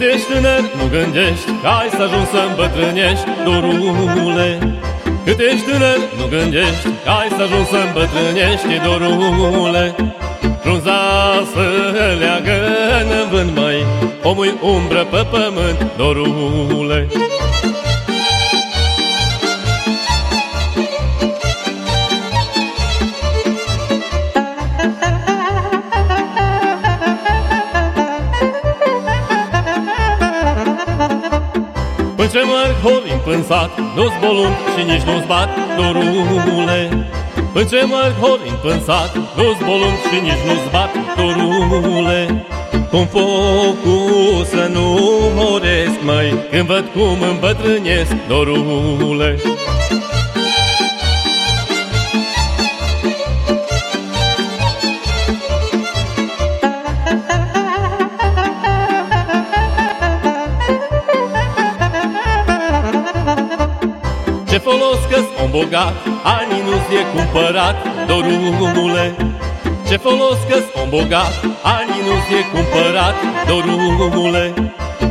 ești tânăr, nu gândești Că ai să ajungi să îmbătrânești, dorule. Cât ești tânăr, nu gândești Că ai să ajungi să îmbătrânești, dorule. Frunza să leagă în vânt, măi Omul umbră pe pământ, dorule Până ce merg horin până sat Nu-ți bolun și nici nu-ți bat dorule. Până ce merg horin până sat Nu-ți bolun și nici nu-ți bat dorule. Cum focul să nu horesc, mai Când văd cum îmbătrânesc, dorule folos că om bogat, ani nu-ți e cumpărat, dorule. Ce folos că om bogat, ani nu-ți e cumpărat, dorule.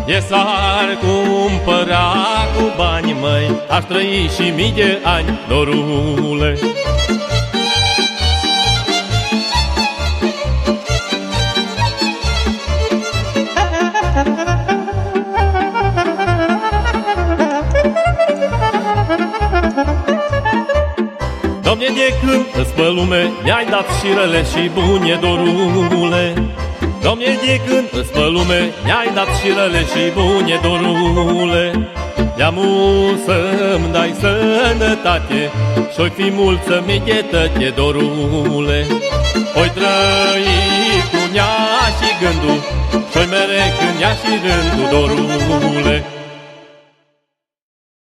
E s-ar cumpăra cu bani, măi, aș trăi și mii de ani, dorule Doamne, de când îți pe lume Mi-ai dat și rele și bune, dorule. Doamne, de când îți pe lume Mi-ai dat și rele și bune, dorule. De-amu să-mi dai sănătate Și-oi fi mulță michetăte, dorule. Oi trăi cu nea și gândul Și-oi mere când ea și rândul, dorule